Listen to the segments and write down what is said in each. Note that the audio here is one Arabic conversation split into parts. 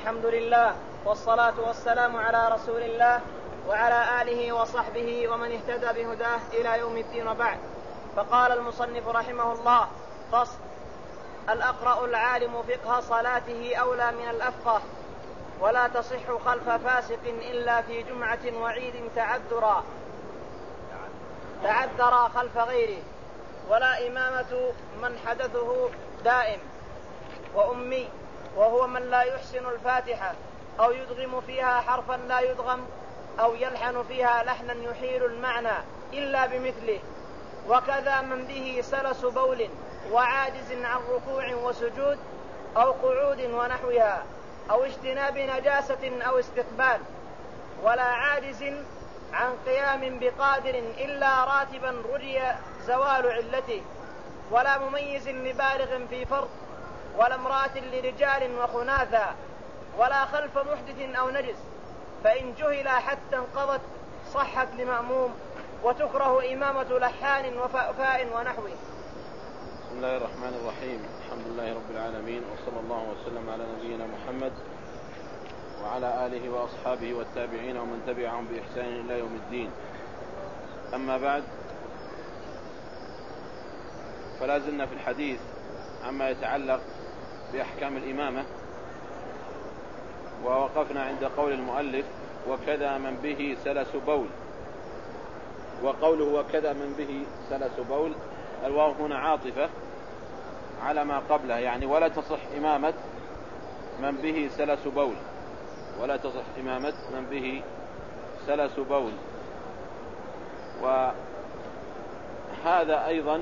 الحمد لله والصلاة والسلام على رسول الله وعلى آله وصحبه ومن اهتدى بهداه إلى يوم الدين وبعد. فقال المصنف رحمه الله فصل. الأقرأ العالم فقه صلاته أولى من الأفقه ولا تصح خلف فاسق إلا في جمعة وعيد تعذرا تعذرا خلف غيره ولا إمامة من حدثه دائم وأمي وهو من لا يحسن الفاتحة أو يدغم فيها حرفا لا يدغم أو يلحن فيها لحنا يحيل المعنى إلا بمثله. وكذا من به سلس بول وعاجز عن ركوع وسجود أو قعود ونحوها أو اجتناب نجاسة أو استقبال. ولا عاجز عن قيام بقادر إلا راتبا رجي زوال علته. ولا مميز لبالغ في فرض ولا امرأة لرجال وخناثا ولا خلف محدث أو نجس فإن جهل حتى انقضت صحت لمأموم وتكره إمامة لحان وفاء ونحوه. بسم الله الرحمن الرحيم. الحمد لله رب العالمين وصلى الله وسلم على نبينا محمد وعلى آله وأصحابه والتابعين ومن تبعهم بإحسان إلى يوم الدين. أما بعد فلا زلنا في الحديث عما يتعلق بأحكام الإمامة. ووقفنا عند قول المؤلف وكذا من به سلس بول. وقوله وكذا من به سلس بول الواو هنا عاطفة على ما قبله يعني ولا تصح إمامة من به سلس بول. ولا تصح إمامة من به سلس بول. وهذا أيضا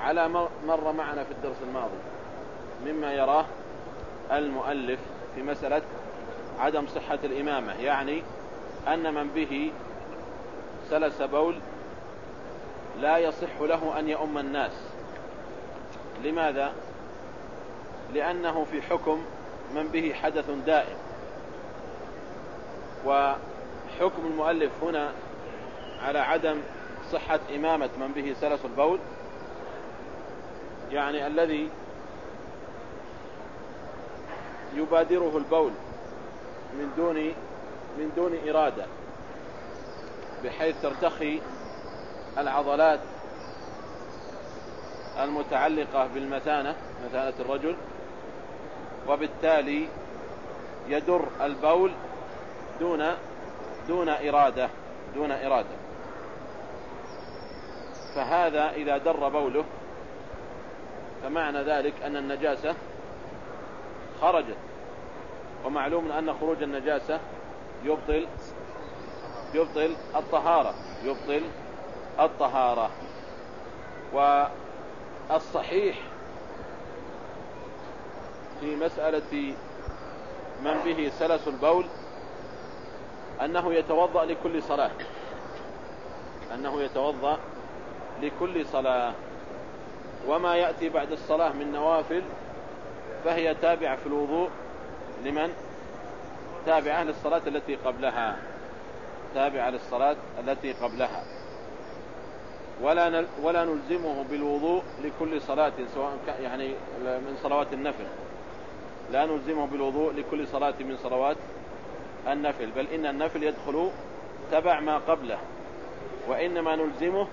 على مر معنا في الدرس الماضي. مما يراه المؤلف في مسألة عدم صحة الإمامة يعني أن من به سلس بول لا يصح له أن يؤم الناس. لماذا؟ لأنه في حكم من به حدث دائم. وحكم المؤلف هنا على عدم صحة إمامة من به سلس البول يعني الذي يبادره البول من دون من دون إرادة بحيث ترتخي العضلات المتعلقة بالمثانة مثانة الرجل وبالتالي يدر البول دون دون إرادة دون إرادة. فهذا إذا در بوله فمعنى ذلك أن النجاسة خرجت. ومعلوم أن خروج النجاسة يبطل يبطل الطهارة. يبطل الطهارة. والصحيح في مسألة من به سلس البول أنه يتوضأ لكل صلاة. أنه يتوضأ لكل صلاة. وما يأتي بعد الصلاة من نوافل فهي تابعة في الوضوء. لمن؟ تابعة للصلاة التي قبلها. تابعة للصلاة التي قبلها. ولا ولا نلزمه بالوضوء لكل صلاة سواء يعني من صلوات النفل. لا نلزمه بالوضوء لكل صلاة من صلوات النفل. بل إن النفل يدخل تبع ما قبله. وإنما نلزمه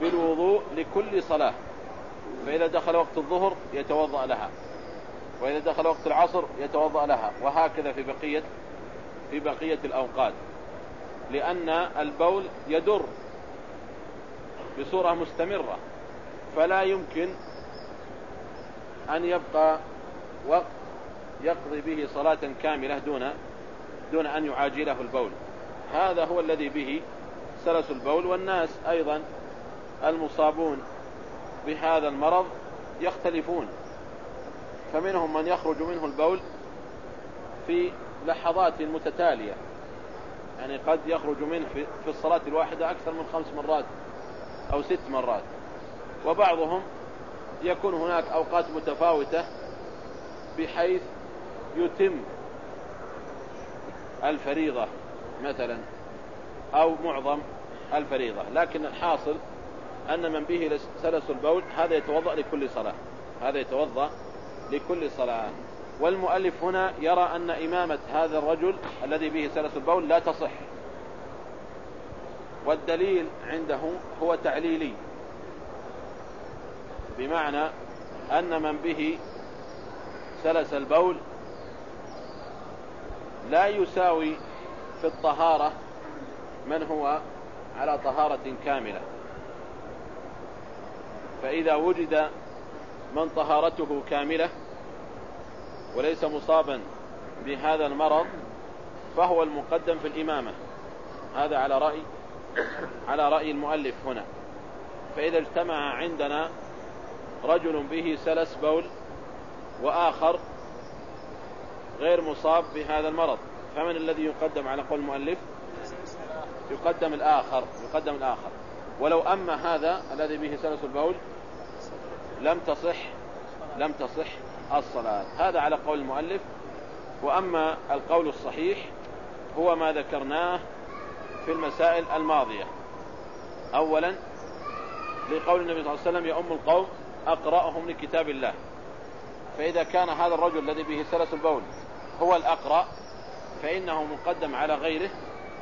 بالوضوء لكل صلاة. فإذا دخل وقت الظهر يتوضأ لها. وإذا دخل وقت العصر يتوضأ لها وهكذا في بقية في بقية الأوقات. لأن البول يدر بصورة مستمرة فلا يمكن أن يبقى وقت يقضي به صلاة كاملة دون دون أن يعاجله البول. هذا هو الذي به سلس البول والناس أيضا المصابون بهذا المرض يختلفون. فمنهم من يخرج منه البول في لحظات متتالية. يعني قد يخرج منه في الصلاة الواحدة أكثر من خمس مرات أو ست مرات. وبعضهم يكون هناك أوقات متفاوتة بحيث يتم الفريضة مثلا أو معظم الفريضة. لكن الحاصل أن من به سلس البول هذا يتوضأ لكل صلاة. هذا يتوضأ لكل صلاة. والمؤلف هنا يرى أن إمامة هذا الرجل الذي به سلس البول لا تصح. والدليل عنده هو تعليلي. بمعنى أن من به سلس البول لا يساوي في الطهارة من هو على طهارة كاملة. فإذا وجد من طهارته كاملة وليس مصابا بهذا المرض فهو المقدم في الإمامة. هذا على رأي على رأي المؤلف هنا. فإذا اجتمع عندنا رجل به سلس بول وآخر غير مصاب بهذا المرض. فمن الذي يقدم على قول المؤلف؟ يقدم الآخر يقدم الآخر. ولو أما هذا الذي به سلس البول لم تصح لم تصح الصلاة. هذا على قول المؤلف. وأما القول الصحيح هو ما ذكرناه في المسائل الماضية. أولا لقول النبي صلى الله عليه وسلم يؤم القوم أقرأهم لكتاب الله. فإذا كان هذا الرجل الذي به سلس البول هو الأقرأ فإنه مقدم على غيره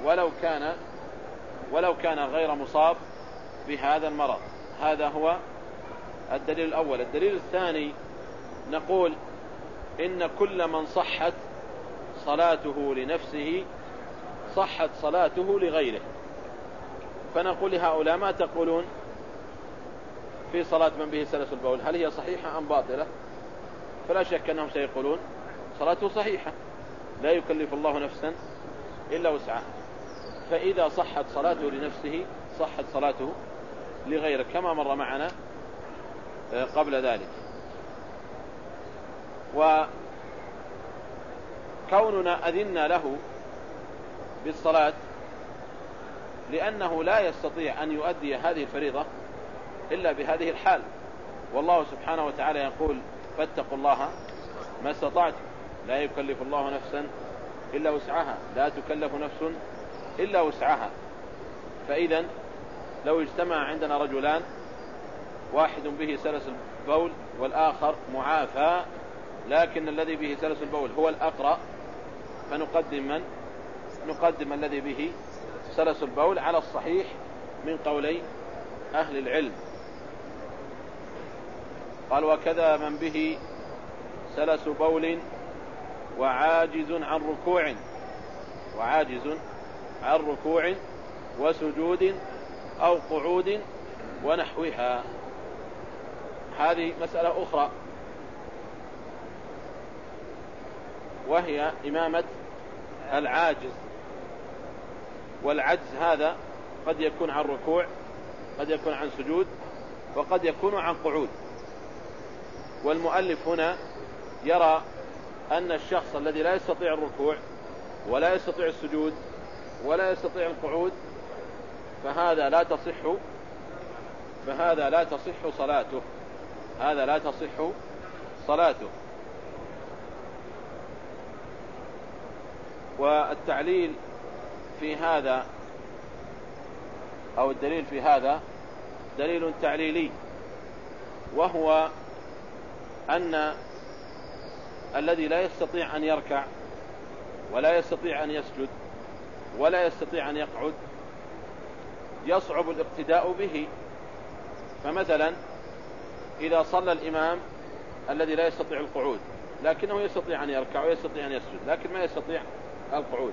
ولو كان ولو كان غير مصاب بهذا المرض. هذا هو الدليل الأول. الدليل الثاني نقول إن كل من صحت صلاته لنفسه صحت صلاته لغيره. فنقول لهؤلاء ما تقولون في صلاة من به سلس البول؟ هل هي صحيحة أم باطلة؟ فلا شك أنهم سيقولون صلاته صحيحة. لا يكلف الله نفسا إلا وسعها. فإذا صحت صلاته لنفسه صحت صلاته لغيره. كما مر معنا قبل ذلك. وكوننا أذنا له بالصلاة لأنه لا يستطيع أن يؤدي هذه الفريضة إلا بهذه الحال. والله سبحانه وتعالى يقول فاتقوا الله ما استطعتم. لا يكلف الله نفسا إلا وسعها. لا تكلف نفس إلا وسعها. فإذا لو اجتمع عندنا رجلان واحد به سلس البول والآخر معافى لكن الذي به سلس البول هو الأقرأ. فنقدم من؟ نقدم الذي به سلس البول على الصحيح من قولي أهل العلم. قال وكذا من به سلس بول وعاجز عن ركوع وعاجز عن ركوع وسجود أو قعود ونحوها. هذه مسألة أخرى. وهي إمامة العاجز. والعجز هذا قد يكون عن ركوع قد يكون عن سجود وقد يكون عن قعود. والمؤلف هنا يرى أن الشخص الذي لا يستطيع الركوع ولا يستطيع السجود ولا يستطيع القعود فهذا لا تصح فهذا لا تصح صلاته. هذا لا تصح صلاته. والتعليل في هذا أو الدليل في هذا دليل تعليلي وهو أن الذي لا يستطيع أن يركع ولا يستطيع أن يسجد ولا يستطيع أن يقعد يصعب الاقتداء به. فمثلا إذا صلى الإمام الذي لا يستطيع القعود لكنه يستطيع أن يركع ويستطيع أن يسجد لكن ما يستطيع القعود.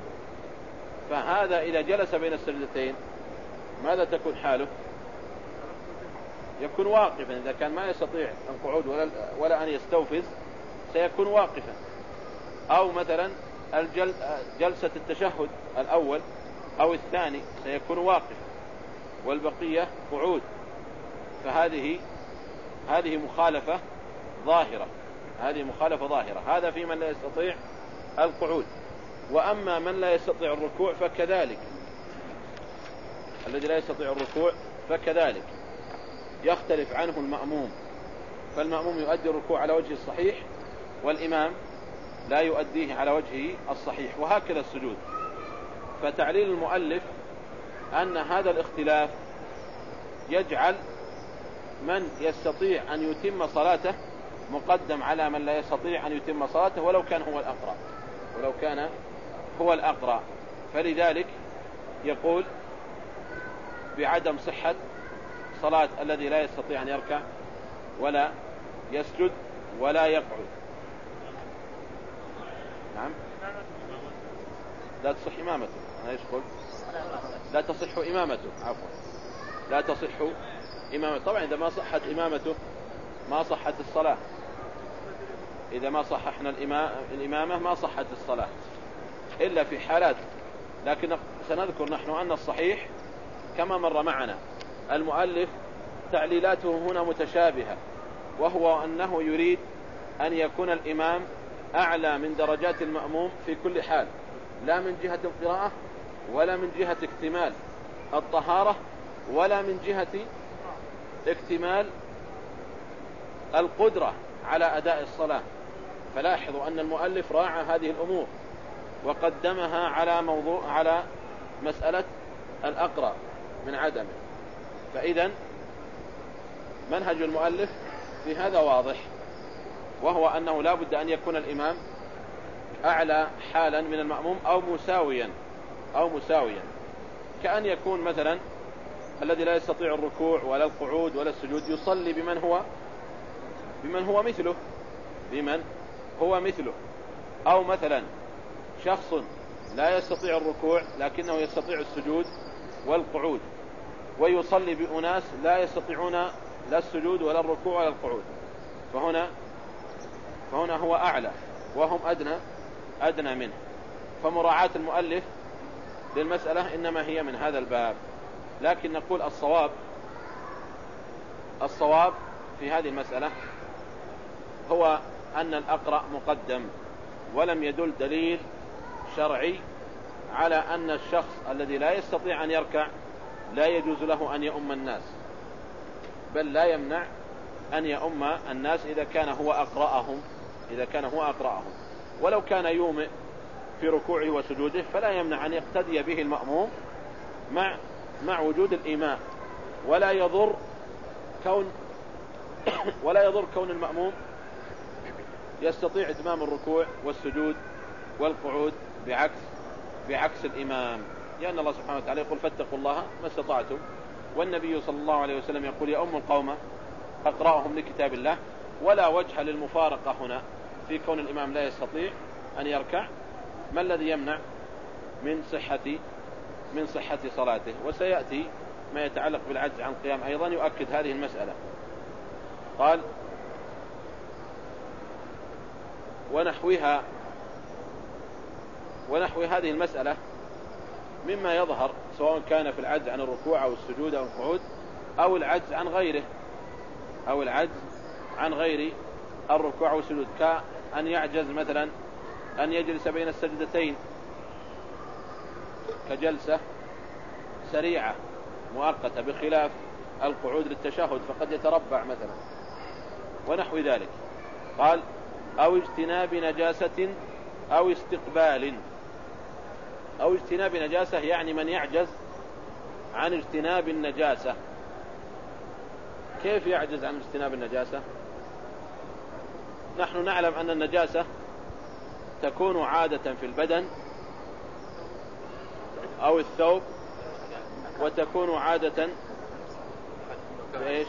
فهذا إذا جلس بين السجدتين ماذا تكون حاله؟ يكون واقفا إذا كان ما يستطيع القعود ولا, ولا أن يستوفز سيكون واقفا. أو مثلا الجل جلسة التشهد الأول أو الثاني سيكون واقفا والبقية قعود. فهذه هذه مخالفة ظاهرة. هذه مخالفة ظاهرة. هذا في من لا يستطيع القعود. وأما من لا يستطيع الركوع فكذلك. الذي لا يستطيع الركوع فكذلك. يختلف عنه المأموم. فالمأموم يؤدي الركوع على وجه الصحيح والإمام لا يؤديه على وجهه الصحيح وهكذا السجود. فتعليل المؤلف أن هذا الاختلاف يجعل من يستطيع أن يتم صلاته مقدم على من لا يستطيع أن يتم صلاته ولو كان هو الأقرأ ولو كان هو الأقرأ فلذلك يقول بعدم صحة صلاة الذي لا يستطيع أن يركع ولا يسجد ولا يقعد. نعم. لا تصح إمامته. أنا يشكل لا تصح إمامته. عفوا. لا تصح إمامته طبعا إذا ما صحت إمامته ما صحت الصلاة. إذا ما صححنا الإمامة ما صحت الصلاة. إلا في حالات. لكن سنذكر نحن أن الصحيح كما مر معنا. المؤلف تعليلاته هنا متشابهة وهو أنه يريد أن يكون الإمام أعلى من درجات المأموم في كل حال. لا من جهة القراءة ولا من جهة اكتمال الطهارة ولا من جهة اكتمال القدرة على أداء الصلاة. فلاحظوا أن المؤلف راعى هذه الأمور وقدمها على موضوع على مسألة الأقرأ من عدمه فإذا منهج المؤلف في هذا واضح وهو أنه لا بد أن يكون الإمام أعلى حالا من المأموم أو مساويا أو مساويا. كأن يكون مثلا الذي لا يستطيع الركوع ولا القعود ولا السجود يصلي بمن هو بمن هو مثله. بمن هو مثله. أو مثلا شخص لا يستطيع الركوع لكنه يستطيع السجود والقعود ويصلي بأناس لا يستطيعون لا السجود ولا الركوع ولا القعود. فهنا فهنا هو أعلى وهم أدنى أدنى منه. فمراعاة المؤلف للمسألة إنما هي من هذا الباب. لكن نقول الصواب الصواب في هذه المسألة هو أن الأقرأ مقدم ولم يدل دليل شرعي على أن الشخص الذي لا يستطيع أن يركع لا يجوز له أن يؤم الناس بل لا يمنع أن يؤم الناس إذا كان هو أقرأهم إذا كان هو أقرأهم. ولو كان يومئ في ركوعه وسجوده فلا يمنع أن يقتدي به المأموم مع مع وجود الإيماء ولا يضر كون ولا يضر كون المأموم يستطيع إتمام الركوع والسجود والقعود بعكس بعكس الإمام. لأن الله سبحانه وتعالى يقول فاتقوا الله ما استطعتم. والنبي صلى الله عليه وسلم يقول يا أم القوم أقرأهم لكتاب الله. ولا وجه للمفارقة هنا في كون الإمام لا يستطيع أن يركع. ما الذي يمنع من صحة من صحة صلاته وسيأتي ما يتعلق بالعجز عن قيام أيضا يؤكد هذه المسألة. قال ونحوها ونحو هذه المسألة مما يظهر سواء كان في العجز عن الركوع أو السجود أو القعود أو العجز عن غيره أو العجز عن غير الركوع والسجود كأن يعجز مثلا أن يجلس بين السجدتين كجلسة سريعة مؤقتة بخلاف القعود للتشهد فقد يتربع مثلا. ونحو ذلك. قال أو اجتناب نجاسة أو استقبال. أو اجتناب نجاسة يعني من يعجز عن اجتناب النجاسة. كيف يعجز عن اجتناب النجاسة؟ نحن نعلم أن النجاسة تكون عادة في البدن أو الثوب وتكون عادة في,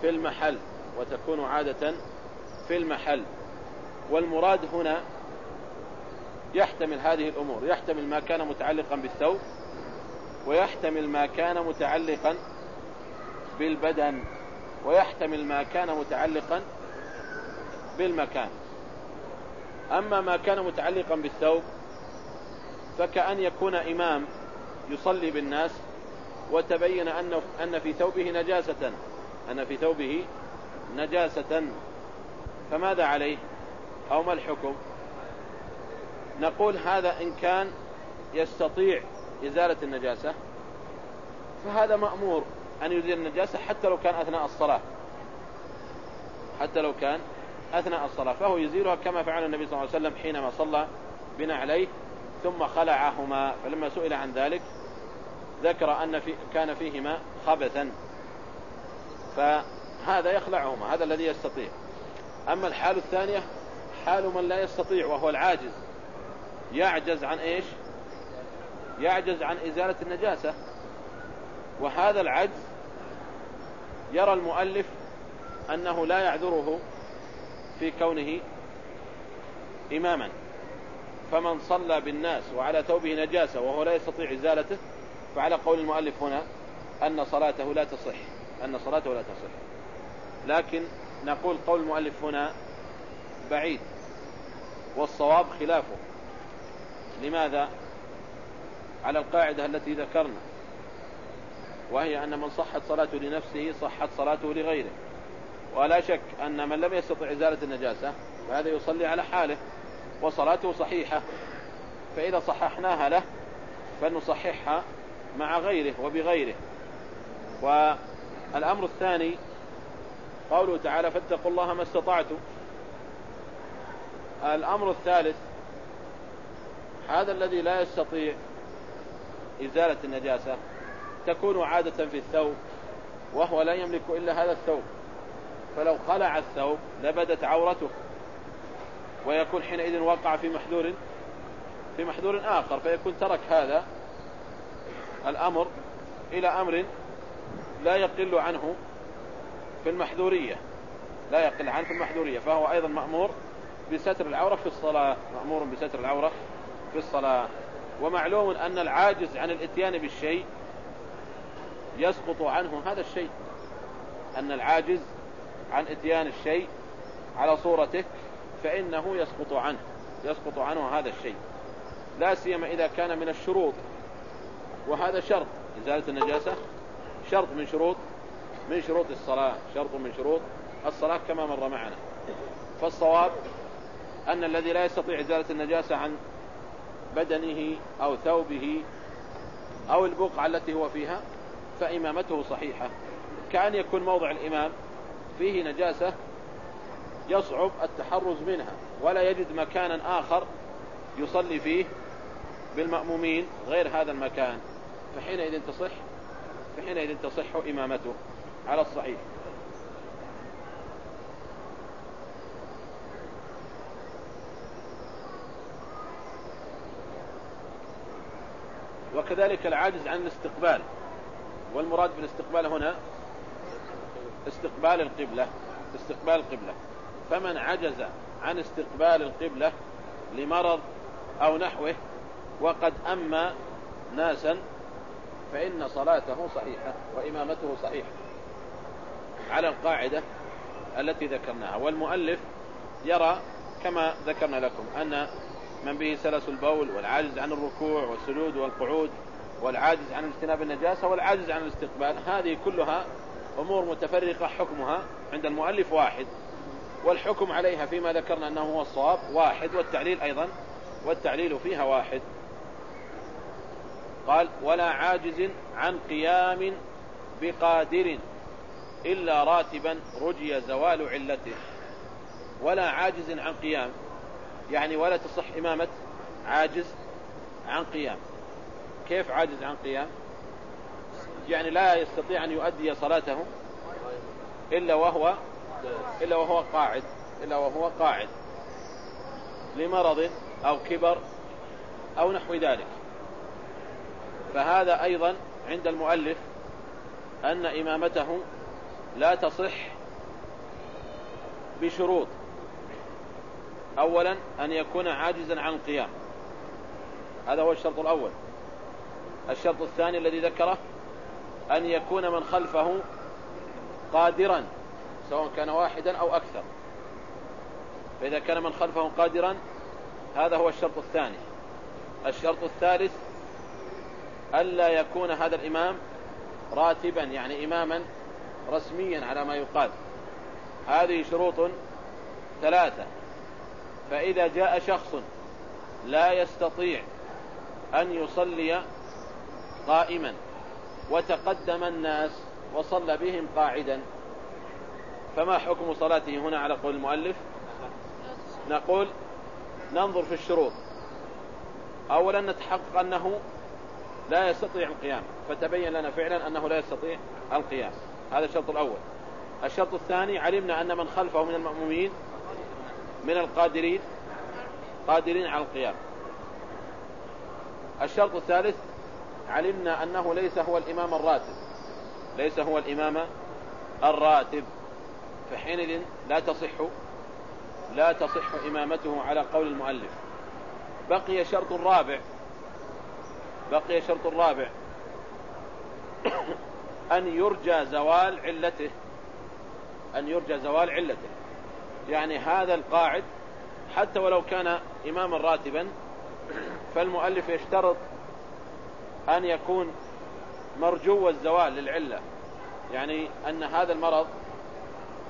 في المحل وتكون عادة في المحل. والمراد هنا يحتمل هذه الأمور يحتمل ما كان متعلقا بالثوب ويحتمل ما كان متعلقا بالبدن ويحتمل ما كان متعلقا بالمكان. أما ما كان متعلقا بالثوب فكأن يكون إمام يصلي بالناس وتبين أن أن في ثوبه نجاسة. أن في ثوبه نجاسة. فماذا عليه؟ أو ما الحكم؟ نقول هذا إن كان يستطيع إزالة النجاسة فهذا مأمور أن يزيل النجاسة حتى لو كان أثناء الصلاة. حتى لو كان أثناء الصلاة فهو يزيلها كما فعل النبي صلى الله عليه وسلم حينما صلى بنا عليه ثم خلعهما فلما سئل عن ذلك ذكر أن في كان فيهما خبثا. فهذا يخلعهما هذا الذي يستطيع. أما الحال الثانية حال من لا يستطيع وهو العاجز. يعجز عن إيش؟ يعجز عن إزالة النجاسة. وهذا العجز يرى المؤلف أنه لا يعذره في كونه إماما. فمن صلى بالناس وعلى ثوبه نجاسة وهو لا يستطيع إزالته فعلى قول المؤلف هنا أن صلاته لا تصح أن صلاته لا تصح. لكن نقول قول المؤلف هنا بعيد والصواب خلافه. لماذا؟ على القاعدة التي ذكرنا وهي أن من صحت صلاته لنفسه صحت صلاته لغيره. ولا شك أن من لم يستطع إزالة النجاسة فهذا يصلي على حاله. وصلاته صحيحة. فإذا صححناها له فنصححها مع غيره وبغيره. والأمر الثاني قوله تعالى فاتقوا الله ما استطعتم. الأمر الثالث هذا الذي لا يستطيع إزالة النجاسة تكون عادة في الثوب وهو لا يملك إلا هذا الثوب. فلو خلع الثوب لبدت عورته. ويكون حينئذ وقع في محذور في محذور آخر فيكون ترك هذا الأمر إلى أمر لا يقل عنه في المحذورية لا يقل عنه في المحذورية فهو أيضا مأمور بستر العورة في الصلاة مأمور بستر العورة في الصلاة. ومعلوم أن العاجز عن الإتيان بالشيء يسقط عنه هذا الشيء أن العاجز عن إتيان الشيء على صورته فإنه يسقط عنه يسقط عنه هذا الشيء. لا سيما إذا كان من الشروط. وهذا شرط. إزالة النجاسة شرط من شروط من شروط الصلاة شرط من شروط الصلاة كما مر معنا. فالصواب أن الذي لا يستطيع إزالة النجاسة عن بدنه أو ثوبه أو البقعة التي هو فيها فإمامته صحيحة. كأن يكون موضع الإمام فيه نجاسة يصعب التحرز منها ولا يجد مكانا آخر يصلي فيه بالمأمومين غير هذا المكان. فحينئذ تصح فحينئذ تصح إمامته على الصحيح. وكذلك العاجز عن الاستقبال. والمراد بالاستقبال هنا استقبال القبلة استقبال القبلة. فمن عجز عن استقبال القبلة لمرض أو نحوه وقد أما ناسا فإن صلاته صحيحة وإمامته صحيحة على القاعدة التي ذكرناها. والمؤلف يرى كما ذكرنا لكم أن من به سلس البول والعاجز عن الركوع والسجود والقعود والعاجز عن اجتناب النجاسة والعاجز عن الاستقبال هذه كلها أمور متفرقة حكمها عند المؤلف واحد. والحكم عليها فيما ذكرنا أنه هو الصواب واحد والتعليل أيضا والتعليل فيها واحد. قال ولا عاجز عن قيام بقادر إلا راتبا رجي زوال علته. ولا عاجز عن قيام يعني ولا تصح إمامة عاجز عن قيام. كيف عاجز عن قيام؟ يعني لا يستطيع أن يؤدي صلاته إلا وهو إلا وهو قاعد إلا وهو قاعد لمرض أو كبر أو نحو ذلك. فهذا أيضا عند المؤلف أن إمامته لا تصح بشروط. أولا أن يكون عاجزا عن القيام. هذا هو الشرط الأول. الشرط الثاني الذي ذكره أن يكون من خلفه قادرا سواء كان واحدا أو أكثر. فإذا كان من خلفه قادرا هذا هو الشرط الثاني. الشرط الثالث ألا يكون هذا الإمام راتبا يعني إماما رسميا على ما يقال. هذه شروط ثلاثة. فإذا جاء شخص لا يستطيع أن يصلي قائما وتقدم الناس وصلى بهم قاعدا فما حكم صلاته هنا على قول المؤلف؟ نقول ننظر في الشروط. أولا نتحقق أنه لا يستطيع القيام. فتبين لنا فعلا أنه لا يستطيع القيام. هذا الشرط الأول. الشرط الثاني علمنا أن من خلفه من المأمومين من القادرين قادرين على القيام. الشرط الثالث علمنا أنه ليس هو الإمام الراتب. ليس هو الإمام الراتب. فحينئذ لا تصح لا تصح إمامته على قول المؤلف. بقي شرط رابع بقي شرط رابع. أن يرجى زوال علته أن يرجى زوال علته. يعني هذا القاعد حتى ولو كان إماما راتبا فالمؤلف يشترط أن يكون مرجو الزوال للعلة. يعني أن هذا المرض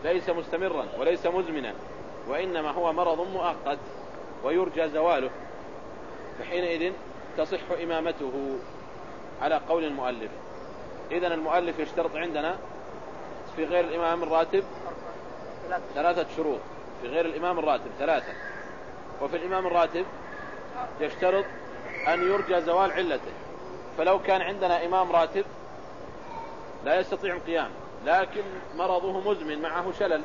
ليس مستمرا وليس مزمنا وإنما هو مرض مؤقت ويرجى زواله فحينئذ تصح إمامته على قول المؤلف. إذا المؤلف يشترط عندنا في غير الإمام الراتب ثلاثة شروط في غير الإمام الراتب ثلاثة. وفي الإمام الراتب يشترط أن يرجى زوال علته. فلو كان عندنا إمام راتب لا يستطيع القيام. لكن مرضه مزمن معه شلل.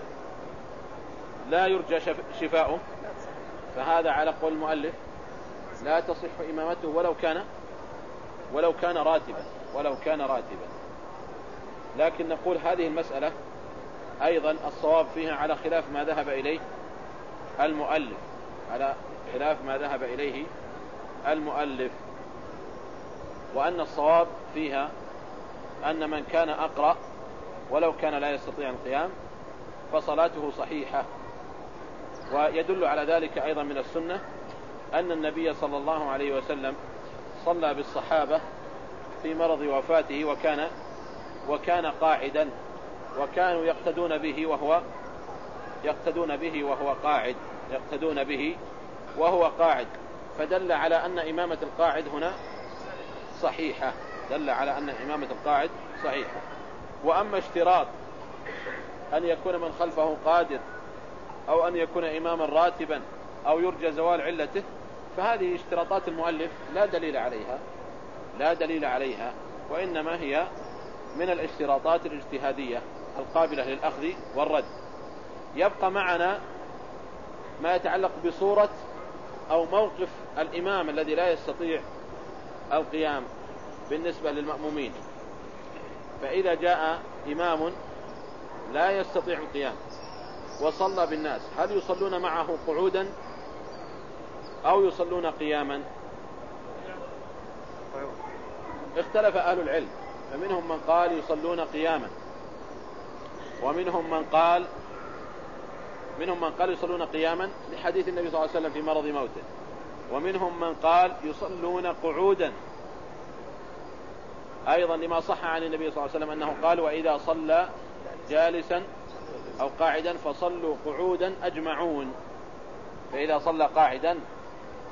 لا يرجى شفاؤه. فهذا على قول المؤلف لا تصح إمامته ولو كان ولو كان راتبا ولو كان راتبا. لكن نقول هذه المسألة أيضا الصواب فيها على خلاف ما ذهب إليه المؤلف. على خلاف ما ذهب إليه المؤلف. وأن الصواب فيها أن من كان أقرأ ولو كان لا يستطيع القيام فصلاته صحيحة. ويدل على ذلك أيضا من السنة أن النبي صلى الله عليه وسلم صلى بالصحابة في مرض وفاته وكان وكان قاعدا وكانوا يقتدون به وهو يقتدون به وهو قاعد يقتدون به وهو قاعد. فدل على أن إمامة القاعد هنا صحيحة. دل على أن إمامة القاعد صحيحة. وأما اشتراط أن يكون من خلفه قادر أو أن يكون إماما راتبا أو يرجى زوال علته فهذه اشتراطات المؤلف لا دليل عليها لا دليل عليها وإنما هي من الاشتراطات الاجتهادية القابلة للأخذ والرد. يبقى معنا ما يتعلق بصورة أو موقف الإمام الذي لا يستطيع القيام بالنسبة للمأمومين. فإذا جاء إمام لا يستطيع القيام وصلى بالناس هل يصلون معه قعودا أو يصلون قياما؟ اختلف أهل العلم فمنهم من قال يصلون قياما ومنهم من قال منهم من قال يصلون قياما لحديث النبي صلى الله عليه وسلم في مرض موته ومنهم من قال يصلون قعودا. أيضا لما صح عن النبي صلى الله عليه وسلم أنه قال وإذا صلى جالسا أو قاعدا فصلوا قعودا أجمعون. فإذا صلى قاعدا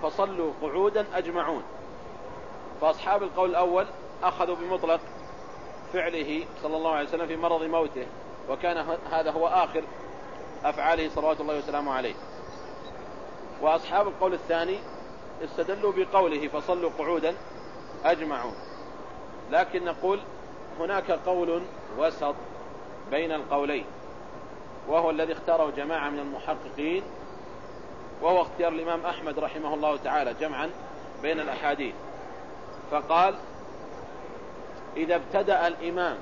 فصلوا قعودا أجمعون. فأصحاب القول الأول أخذوا بمطلق فعله صلى الله عليه وسلم في مرض موته وكان هذا هو آخر أفعاله صلوات الله وسلامه عليه. وأصحاب القول الثاني استدلوا بقوله فصلوا قعودا أجمعون. لكن نقول هناك قول وسط بين القولين وهو الذي اختاره جماعة من المحققين وهو اختيار الإمام أحمد رحمه الله تعالى جمعا بين الأحاديث. فقال إذا ابتدأ الإمام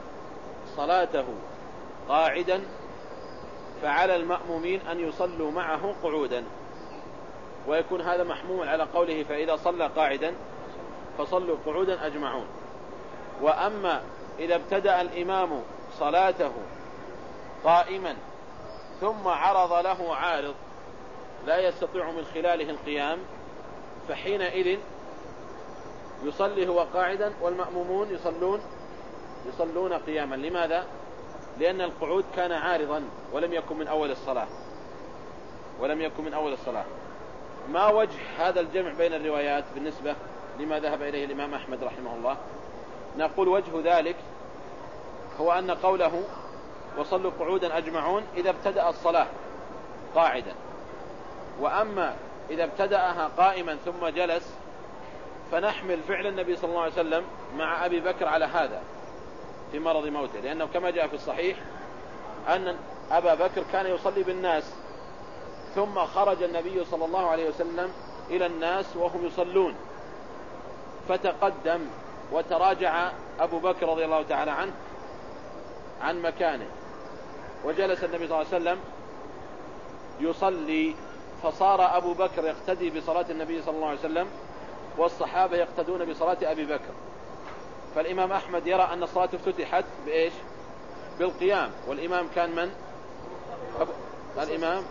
صلاته قاعدا فعلى المأمومين أن يصلوا معه قعودا ويكون هذا محمول على قوله فإذا صلى قاعدا فصلوا قعودا أجمعون. وأما إذا ابتدأ الإمام صلاته قائما ثم عرض له عارض لا يستطيع من خلاله القيام فحينئذ يصلي هو قاعدا والمأمومون يصلون يصلون قياما. لماذا؟ لأن القعود كان عارضا ولم يكن من أول الصلاة ولم يكن من أول الصلاة. ما وجه هذا الجمع بين الروايات بالنسبة لما ذهب إليه الإمام أحمد رحمه الله؟ نقول وجه ذلك هو أن قوله وصلوا قعودا أجمعون إذا ابتدأ الصلاة قاعدا. وأما إذا ابتدأها قائما ثم جلس فنحمل فعل النبي صلى الله عليه وسلم مع أبي بكر على هذا في مرض موته لأنه كما جاء في الصحيح أن أبا بكر كان يصلي بالناس ثم خرج النبي صلى الله عليه وسلم إلى الناس وهم يصلون فتقدم وتراجع أبو بكر رضي الله تعالى عنه عن مكانه. وجلس النبي صلى الله عليه وسلم يصلي فصار أبو بكر يقتدي بصلاة النبي صلى الله عليه وسلم والصحابة يقتدون بصلاة أبي بكر. فالإمام أحمد يرى أن الصلاة افتتحت بإيش؟ بالقيام. والإمام كان من؟ أبو الإمام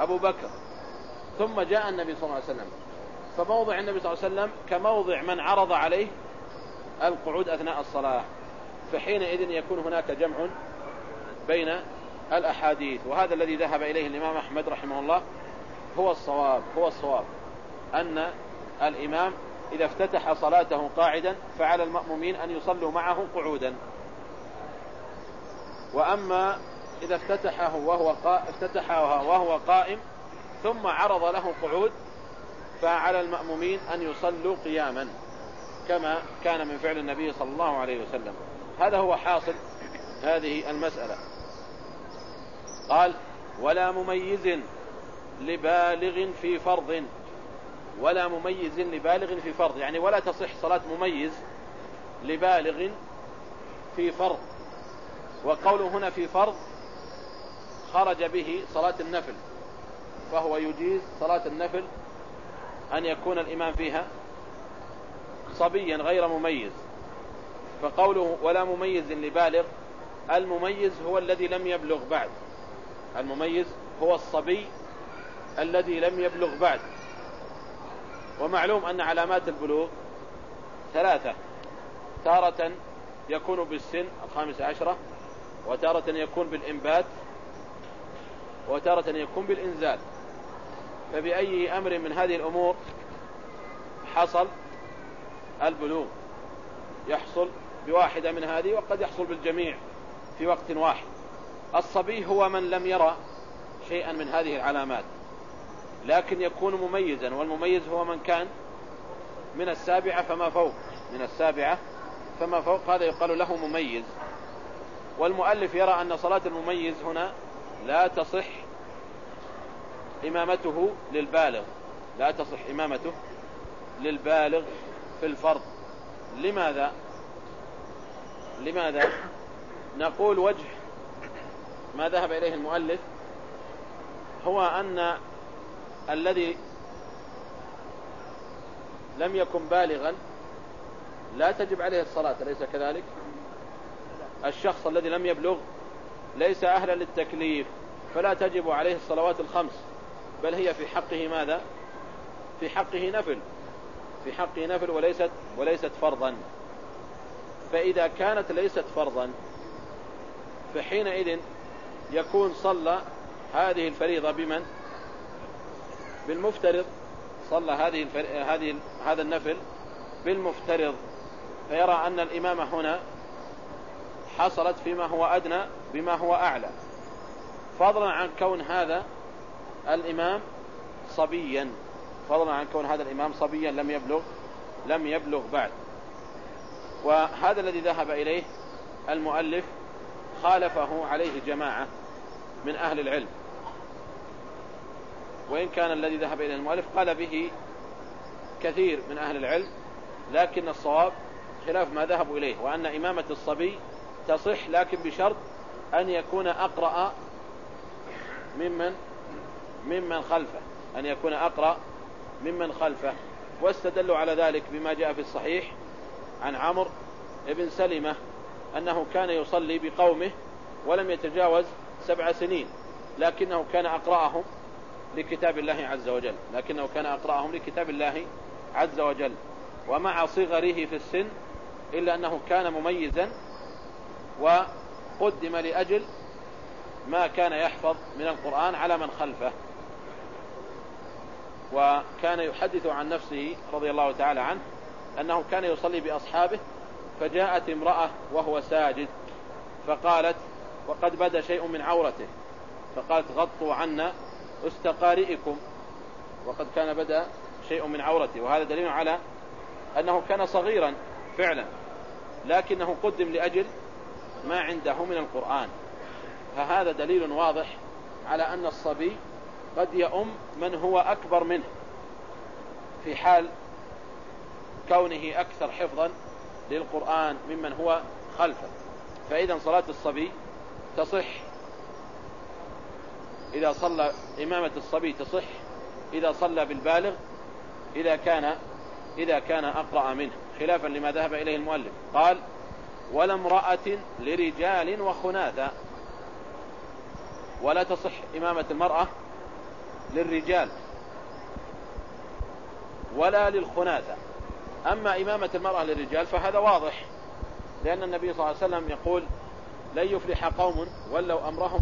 أبو بكر. ثم جاء النبي صلى الله عليه وسلم. فموضع النبي صلى الله عليه وسلم كموضع من عرض عليه القعود أثناء الصلاة فحينئذ يكون هناك جمع بين الأحاديث وهذا الذي ذهب إليه الإمام أحمد رحمه الله هو الصواب هو الصواب أن الإمام إذا افتتح صلاته قاعدا فعلى المأمومين أن يصلوا معه قعودا. وأما إذا افتتحه وهو افتتحها وهو قائم ثم عرض له قعود فعلى المأمومين أن يصلوا قياما. كما كان من فعل النبي صلى الله عليه وسلم. هذا هو حاصل هذه المسألة. قال ولا مميز لبالغ في فرض. ولا مميز لبالغ في فرض يعني ولا تصح صلاة مميز لبالغ في فرض. وقوله هنا في فرض خرج به صلاة النفل فهو يجيز صلاة النفل أن يكون الإمام فيها صبيا غير مميز. فقوله ولا مميز لبالغ المميز هو الذي لم يبلغ بعد. المميز هو الصبي الذي لم يبلغ بعد. ومعلوم أن علامات البلوغ ثلاثة. تارة يكون بالسن الخامسة عشرة وتارة يكون بالإنبات وتارة يكون بالإنزال. فبأي أمر من هذه الأمور حصل البلوغ يحصل بواحدة من هذه وقد يحصل بالجميع في وقت واحد. الصبي هو من لم يرى شيئا من هذه العلامات لكن يكون مميزا والمميز هو من كان من السابعة فما فوق من السابعة فما فوق هذا يقال له مميز. والمؤلف يرى أن صلاة المميز هنا لا تصح إمامته للبالغ لا تصح إمامته للبالغ. في الفرض. لماذا؟ لماذا؟ نقول وجه ما ذهب إليه المؤلف هو أن الذي لم يكن بالغا لا تجب عليه الصلاة أليس كذلك؟ الشخص الذي لم يبلغ ليس أهلا للتكليف فلا تجب عليه الصلوات الخمس بل هي في حقه ماذا؟ في حقه نفل. في حقه نفل وليست وليست فرضا. فإذا كانت ليست فرضا فحينئذ يكون صلى هذه الفريضة بمن؟ بالمفترض صلى هذه الفر... هذه هذا النفل بالمفترض. فيرى أن الإمامة هنا حصلت فيما هو أدنى بما هو أعلى. فضلا عن كون هذا الإمام صبيا. فضلا عن كون هذا الإمام صبيا لم يبلغ لم يبلغ بعد. وهذا الذي ذهب إليه المؤلف خالفه عليه جماعة من أهل العلم. وإن كان الذي ذهب إليه المؤلف قال به كثير من أهل العلم لكن الصواب خلاف ما ذهبوا إليه وأن إمامة الصبي تصح لكن بشرط أن يكون أقرأ ممن ممن خلفه أن يكون أقرأ ممن خلفه واستدلوا على ذلك بما جاء في الصحيح عن عمرو بن سلمة أنه كان يصلي بقومه ولم يتجاوز سبع سنين لكنه كان أقرأهم لكتاب الله عز وجل لكنه كان أقرأهم لكتاب الله عز وجل ومع صغره في السن إلا أنه كان مميزا وقدم لأجل ما كان يحفظ من القرآن على من خلفه. وكان يحدث عن نفسه رضي الله تعالى عنه أنه كان يصلي بأصحابه فجاءت امرأة وهو ساجد فقالت وقد بدا شيء من عورته. فقالت غطوا عنا استقارئكم. وقد كان بدا شيء من عورته وهذا دليل على أنه كان صغيرا فعلا لكنه قدم لأجل ما عنده من القرآن. فهذا دليل واضح على أن الصبي قد يؤم من هو أكبر منه. في حال كونه أكثر حفظا للقرآن ممن هو خلفه. فإذا صلاة الصبي تصح. إذا صلى إمامة الصبي تصح. إذا صلى بالبالغ إذا كان إذا كان أقرأ منه. خلافا لما ذهب إليه المؤلف. قال ولا امرأة لرجال وخناثة ولا تصح إمامة المرأة للرجال ولا للخناثة. أما إمامة المرأة للرجال فهذا واضح لأن النبي صلى الله عليه وسلم يقول لن يفلح قوم ولوا أمرهم